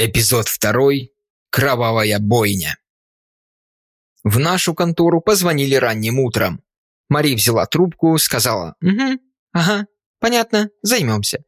Эпизод второй. Кровавая бойня. В нашу контору позвонили ранним утром. Мари взяла трубку, сказала «Угу, ага, понятно, займемся».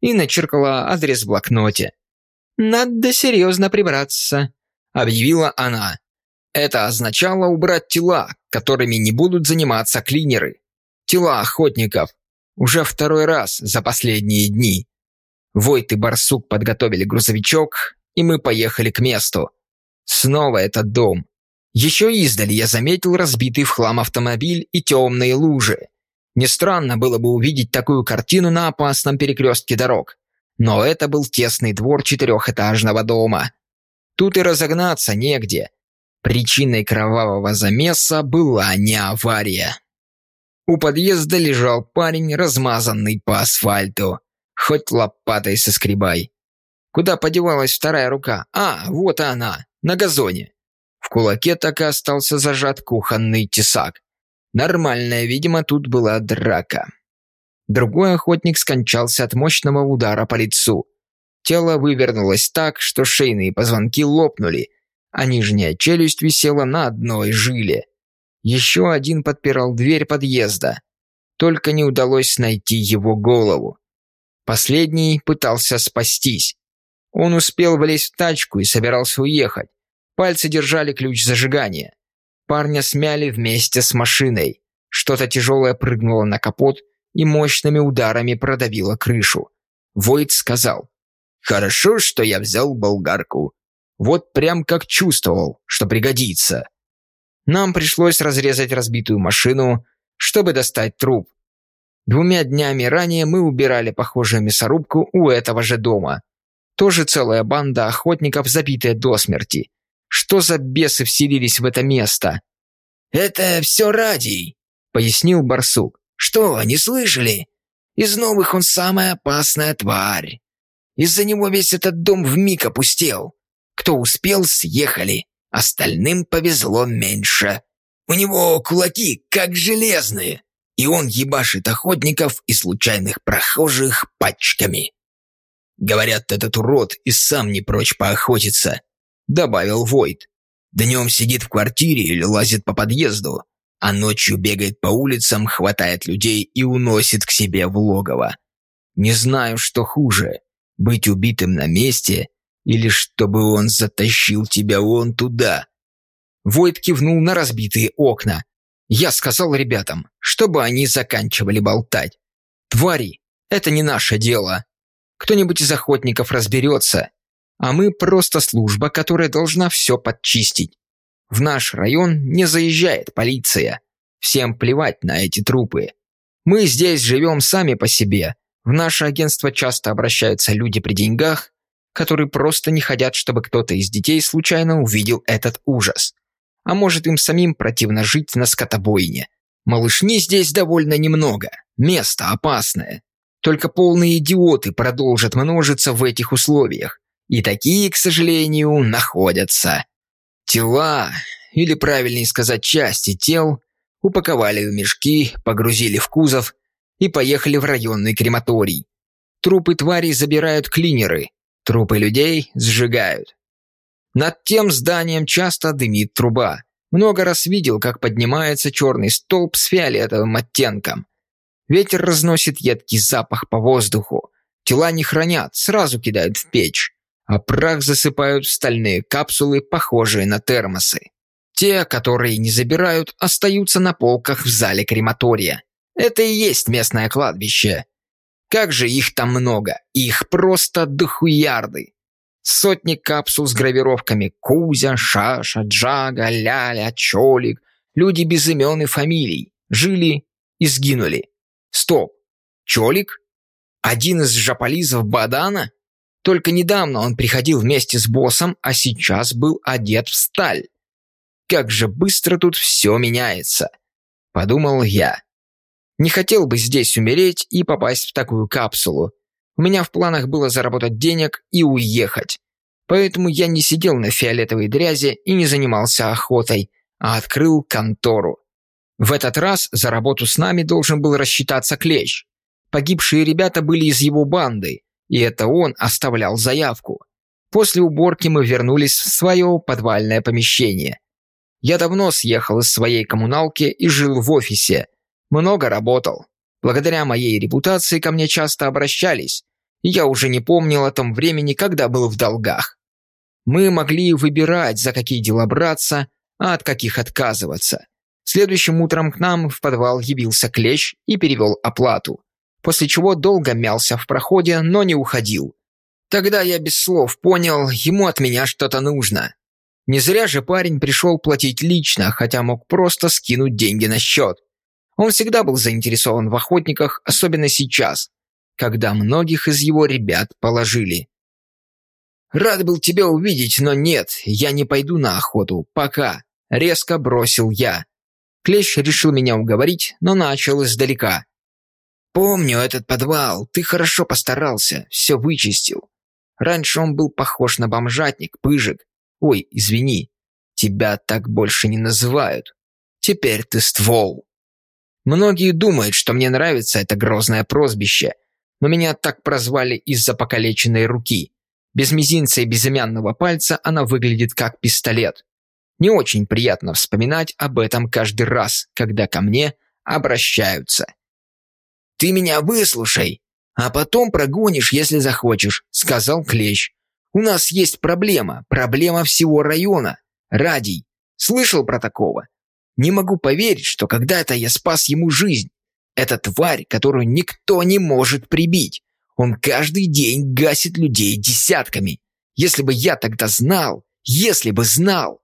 И начеркала адрес в блокноте. «Надо серьезно прибраться», — объявила она. Это означало убрать тела, которыми не будут заниматься клинеры. Тела охотников. Уже второй раз за последние дни. Войт и Барсук подготовили грузовичок, и мы поехали к месту. Снова этот дом. Еще издали я заметил разбитый в хлам автомобиль и темные лужи. Не странно было бы увидеть такую картину на опасном перекрестке дорог. Но это был тесный двор четырехэтажного дома. Тут и разогнаться негде. Причиной кровавого замеса была не авария. У подъезда лежал парень, размазанный по асфальту. Хоть лопатой соскребай. Куда подевалась вторая рука? А, вот она, на газоне. В кулаке так и остался зажат кухонный тесак. Нормальная, видимо, тут была драка. Другой охотник скончался от мощного удара по лицу. Тело вывернулось так, что шейные позвонки лопнули, а нижняя челюсть висела на одной жиле. Еще один подпирал дверь подъезда. Только не удалось найти его голову. Последний пытался спастись. Он успел влезть в тачку и собирался уехать. Пальцы держали ключ зажигания. Парня смяли вместе с машиной. Что-то тяжелое прыгнуло на капот и мощными ударами продавило крышу. Войт сказал, «Хорошо, что я взял болгарку. Вот прям как чувствовал, что пригодится». Нам пришлось разрезать разбитую машину, чтобы достать труп. Двумя днями ранее мы убирали похожую мясорубку у этого же дома. Тоже целая банда охотников, забитая до смерти. Что за бесы вселились в это место? «Это все Радий», — пояснил барсук. «Что, не слышали? Из новых он самая опасная тварь. Из-за него весь этот дом вмиг опустел. Кто успел, съехали. Остальным повезло меньше. У него кулаки как железные и он ебашит охотников и случайных прохожих пачками. Говорят, этот урод и сам не прочь поохотиться, добавил Войт. Днем сидит в квартире или лазит по подъезду, а ночью бегает по улицам, хватает людей и уносит к себе в логово. Не знаю, что хуже, быть убитым на месте или чтобы он затащил тебя вон туда. Войт кивнул на разбитые окна. Я сказал ребятам, чтобы они заканчивали болтать. Твари, это не наше дело. Кто-нибудь из охотников разберется, а мы просто служба, которая должна все подчистить. В наш район не заезжает полиция. Всем плевать на эти трупы. Мы здесь живем сами по себе. В наше агентство часто обращаются люди при деньгах, которые просто не хотят, чтобы кто-то из детей случайно увидел этот ужас. А может, им самим противно жить на скотобойне. Малышни здесь довольно немного. Место опасное. Только полные идиоты продолжат множиться в этих условиях. И такие, к сожалению, находятся. Тела, или правильнее сказать части тел, упаковали в мешки, погрузили в кузов и поехали в районный крематорий. Трупы тварей забирают клинеры, трупы людей сжигают. Над тем зданием часто дымит труба. Много раз видел, как поднимается черный столб с фиолетовым оттенком. Ветер разносит едкий запах по воздуху. Тела не хранят, сразу кидают в печь. А прах засыпают в стальные капсулы, похожие на термосы. Те, которые не забирают, остаются на полках в зале крематория. Это и есть местное кладбище. Как же их там много, их просто дохуярды. Сотни капсул с гравировками Кузя, Шаша, Джага, Ляля, Чолик. Люди без имен и фамилий. Жили и сгинули. Стоп. Чолик? Один из жаполизов Бадана? Только недавно он приходил вместе с боссом, а сейчас был одет в сталь. Как же быстро тут все меняется. Подумал я. Не хотел бы здесь умереть и попасть в такую капсулу. У меня в планах было заработать денег и уехать. Поэтому я не сидел на фиолетовой дрязи и не занимался охотой, а открыл контору. В этот раз за работу с нами должен был рассчитаться Клещ. Погибшие ребята были из его банды, и это он оставлял заявку. После уборки мы вернулись в свое подвальное помещение. Я давно съехал из своей коммуналки и жил в офисе. Много работал. Благодаря моей репутации ко мне часто обращались, и я уже не помнил о том времени, когда был в долгах. Мы могли выбирать, за какие дела браться, а от каких отказываться. Следующим утром к нам в подвал явился клещ и перевел оплату, после чего долго мялся в проходе, но не уходил. Тогда я без слов понял, ему от меня что-то нужно. Не зря же парень пришел платить лично, хотя мог просто скинуть деньги на счет. Он всегда был заинтересован в охотниках, особенно сейчас, когда многих из его ребят положили. «Рад был тебя увидеть, но нет, я не пойду на охоту, пока», — резко бросил я. Клещ решил меня уговорить, но начал издалека. «Помню этот подвал, ты хорошо постарался, все вычистил. Раньше он был похож на бомжатник, пыжик. Ой, извини, тебя так больше не называют. Теперь ты ствол». Многие думают, что мне нравится это грозное прозвище, но меня так прозвали из-за покалеченной руки. Без мизинца и безымянного пальца она выглядит как пистолет. Не очень приятно вспоминать об этом каждый раз, когда ко мне обращаются. «Ты меня выслушай, а потом прогонишь, если захочешь», — сказал Клещ. «У нас есть проблема, проблема всего района. Радий. Слышал про такого? Не могу поверить, что когда-то я спас ему жизнь. Это тварь, которую никто не может прибить. Он каждый день гасит людей десятками. Если бы я тогда знал, если бы знал.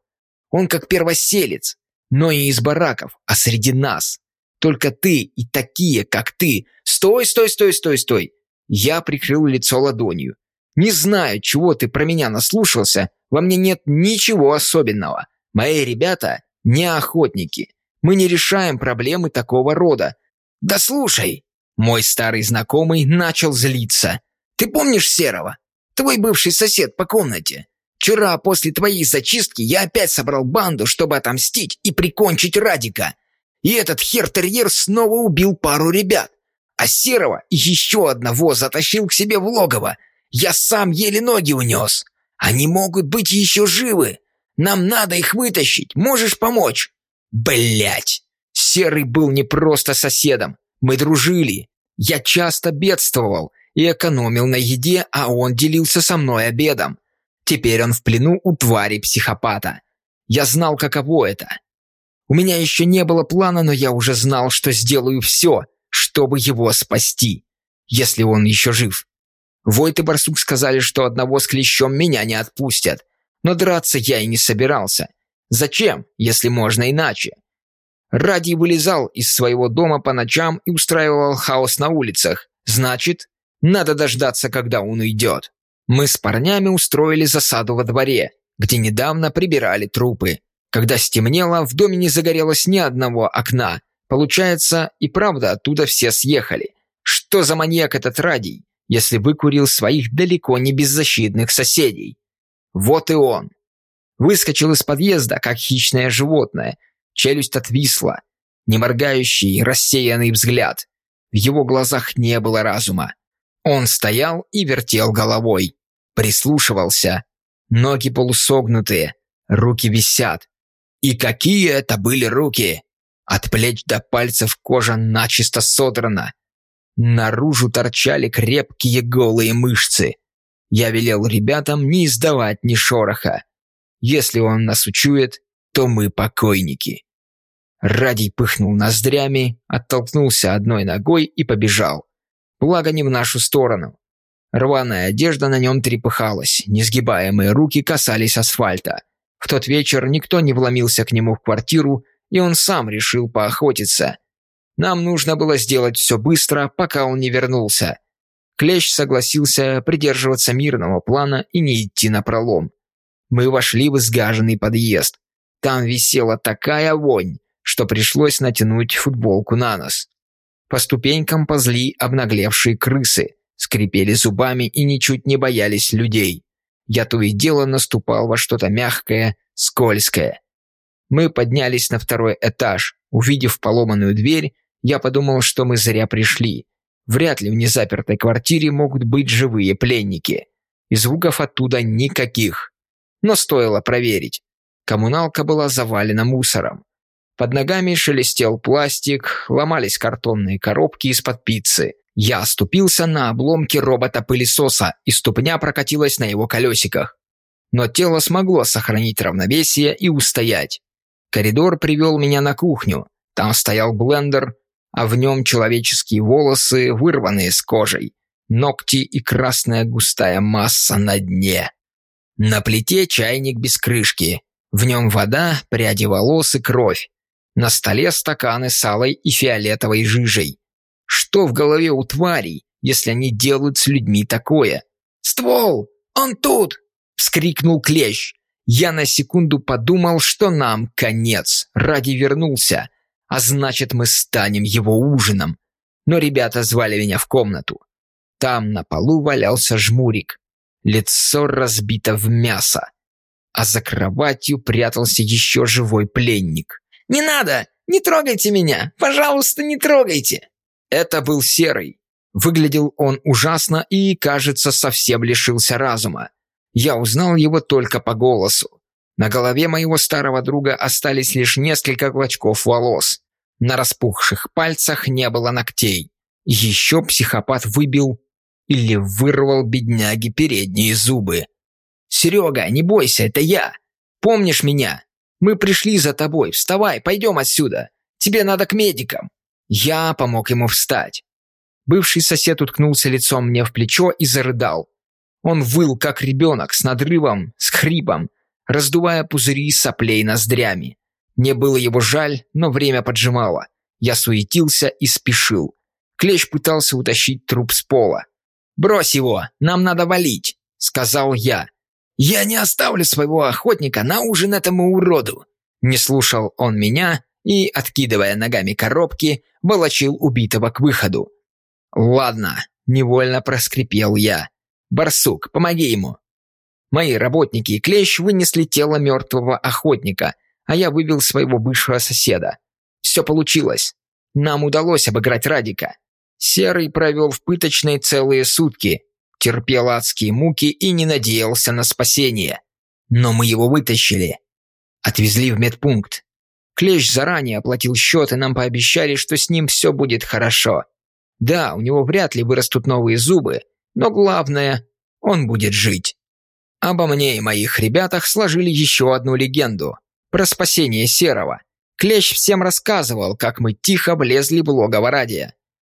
Он как первоселец, но не из бараков, а среди нас. Только ты и такие, как ты. Стой, стой, стой, стой, стой. Я прикрыл лицо ладонью. Не знаю, чего ты про меня наслушался, во мне нет ничего особенного. Мои ребята не охотники. Мы не решаем проблемы такого рода. Да слушай, мой старый знакомый начал злиться. Ты помнишь Серого? Твой бывший сосед по комнате. Вчера после твоей зачистки я опять собрал банду, чтобы отомстить и прикончить Радика. И этот хер-терьер снова убил пару ребят. А Серого еще одного затащил к себе в логово. Я сам еле ноги унес. Они могут быть еще живы. Нам надо их вытащить. Можешь помочь?» Блять! Серый был не просто соседом. Мы дружили. Я часто бедствовал и экономил на еде, а он делился со мной обедом. Теперь он в плену у твари-психопата. Я знал, каково это. У меня еще не было плана, но я уже знал, что сделаю все, чтобы его спасти, если он еще жив. Войт и Барсук сказали, что одного с клещом меня не отпустят. Но драться я и не собирался. Зачем, если можно иначе? Ради вылезал из своего дома по ночам и устраивал хаос на улицах. Значит, надо дождаться, когда он уйдет. Мы с парнями устроили засаду во дворе, где недавно прибирали трупы. Когда стемнело, в доме не загорелось ни одного окна. Получается, и правда оттуда все съехали. Что за маньяк этот Радий, если выкурил своих далеко не беззащитных соседей? Вот и он. Выскочил из подъезда, как хищное животное. Челюсть отвисла. Неморгающий, рассеянный взгляд. В его глазах не было разума. Он стоял и вертел головой. Прислушивался. Ноги полусогнутые. Руки висят. И какие это были руки! От плеч до пальцев кожа начисто содрана. Наружу торчали крепкие голые мышцы. Я велел ребятам не издавать ни шороха. Если он нас учует, то мы покойники. Радий пыхнул ноздрями, оттолкнулся одной ногой и побежал. Благо не в нашу сторону. Рваная одежда на нем трепыхалась, несгибаемые руки касались асфальта. В тот вечер никто не вломился к нему в квартиру, и он сам решил поохотиться. Нам нужно было сделать все быстро, пока он не вернулся. Клещ согласился придерживаться мирного плана и не идти на пролом. Мы вошли в изгаженный подъезд. Там висела такая вонь, что пришлось натянуть футболку на нос. По ступенькам ползли обнаглевшие крысы, скрипели зубами и ничуть не боялись людей. Я то и дело наступал во что-то мягкое, скользкое. Мы поднялись на второй этаж. Увидев поломанную дверь, я подумал, что мы зря пришли. Вряд ли в незапертой квартире могут быть живые пленники. и звуков оттуда никаких. Но стоило проверить. Коммуналка была завалена мусором. Под ногами шелестел пластик, ломались картонные коробки из-под пиццы. Я оступился на обломки робота-пылесоса, и ступня прокатилась на его колесиках. Но тело смогло сохранить равновесие и устоять. Коридор привел меня на кухню. Там стоял блендер, а в нем человеческие волосы, вырванные с кожей, ногти и красная густая масса на дне. На плите чайник без крышки. В нем вода, пряди волос и кровь. На столе стаканы с алой и фиолетовой жижей. Что в голове у тварей, если они делают с людьми такое? «Ствол! Он тут!» – вскрикнул Клещ. Я на секунду подумал, что нам конец. Ради вернулся. А значит, мы станем его ужином. Но ребята звали меня в комнату. Там на полу валялся жмурик. Лицо разбито в мясо. А за кроватью прятался еще живой пленник. «Не надо! Не трогайте меня! Пожалуйста, не трогайте!» Это был Серый. Выглядел он ужасно и, кажется, совсем лишился разума. Я узнал его только по голосу. На голове моего старого друга остались лишь несколько клочков волос. На распухших пальцах не было ногтей. Еще психопат выбил или вырвал бедняге передние зубы. «Серега, не бойся, это я. Помнишь меня? Мы пришли за тобой. Вставай, пойдем отсюда. Тебе надо к медикам». Я помог ему встать. Бывший сосед уткнулся лицом мне в плечо и зарыдал. Он выл, как ребенок, с надрывом, с хрипом, раздувая пузыри соплей ноздрями. Мне было его жаль, но время поджимало. Я суетился и спешил. Клещ пытался утащить труп с пола. «Брось его, нам надо валить», — сказал я. «Я не оставлю своего охотника на ужин этому уроду!» Не слушал он меня и, откидывая ногами коробки, волочил убитого к выходу. «Ладно», — невольно проскрипел я. «Барсук, помоги ему». Мои работники и клещ вынесли тело мертвого охотника, а я вывел своего бывшего соседа. Все получилось. Нам удалось обыграть Радика. Серый провел в пыточной целые сутки, терпел адские муки и не надеялся на спасение. Но мы его вытащили. Отвезли в медпункт. Клещ заранее оплатил счет, и нам пообещали, что с ним все будет хорошо. Да, у него вряд ли вырастут новые зубы, но главное, он будет жить. Обо мне и моих ребятах сложили еще одну легенду про спасение Серого. Клещ всем рассказывал, как мы тихо влезли в логово Радия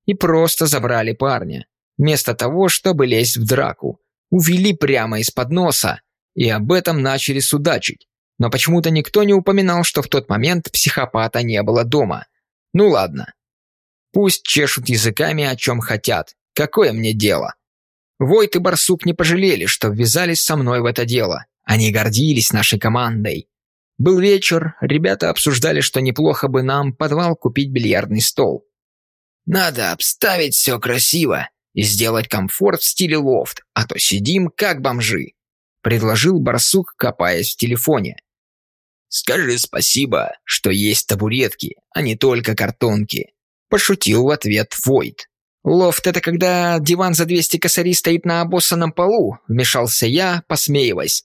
и просто забрали парня. Вместо того, чтобы лезть в драку, увели прямо из-под носа и об этом начали судачить. Но почему-то никто не упоминал, что в тот момент психопата не было дома. Ну ладно. Пусть чешут языками о чем хотят. Какое мне дело? Войт и Барсук не пожалели, что ввязались со мной в это дело. Они гордились нашей командой. Был вечер, ребята обсуждали, что неплохо бы нам подвал купить бильярдный стол. Надо обставить все красиво и сделать комфорт в стиле лофт, а то сидим как бомжи», — предложил барсук, копаясь в телефоне. «Скажи спасибо, что есть табуретки, а не только картонки», — пошутил в ответ Войт. «Лофт — это когда диван за 200 косарей стоит на обоссанном полу», — вмешался я, посмеиваясь.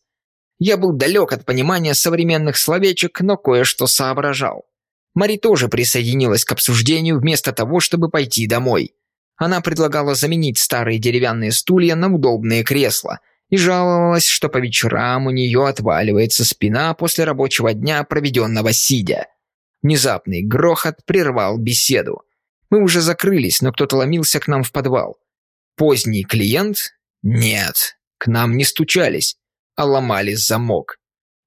Я был далек от понимания современных словечек, но кое-что соображал. Мари тоже присоединилась к обсуждению вместо того, чтобы пойти домой. Она предлагала заменить старые деревянные стулья на удобные кресла и жаловалась, что по вечерам у нее отваливается спина после рабочего дня, проведенного сидя. Внезапный грохот прервал беседу. Мы уже закрылись, но кто-то ломился к нам в подвал. Поздний клиент? Нет, к нам не стучались, а ломали замок.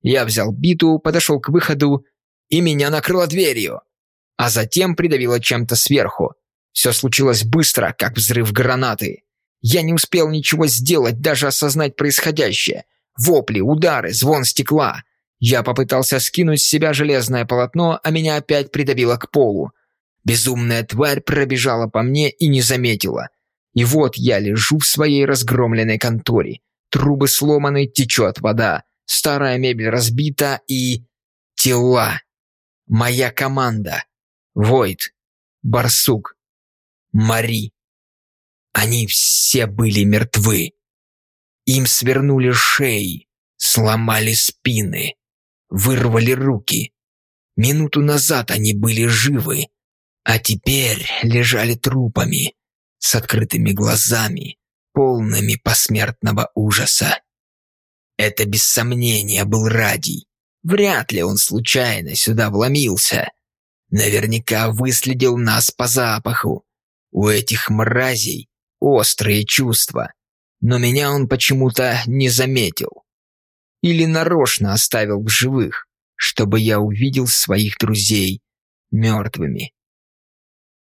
Я взял биту, подошел к выходу и меня накрыло дверью, а затем придавило чем-то сверху. Все случилось быстро, как взрыв гранаты. Я не успел ничего сделать, даже осознать происходящее. Вопли, удары, звон стекла. Я попытался скинуть с себя железное полотно, а меня опять придавило к полу. Безумная тварь пробежала по мне и не заметила. И вот я лежу в своей разгромленной конторе. Трубы сломаны, течет вода. Старая мебель разбита и... Тела. Моя команда. Войт. Барсук. Мари. Они все были мертвы. Им свернули шеи, сломали спины, вырвали руки. Минуту назад они были живы, а теперь лежали трупами, с открытыми глазами, полными посмертного ужаса. Это без сомнения был Радий. Вряд ли он случайно сюда вломился. Наверняка выследил нас по запаху. У этих мразей острые чувства. Но меня он почему-то не заметил. Или нарочно оставил в живых, чтобы я увидел своих друзей мертвыми.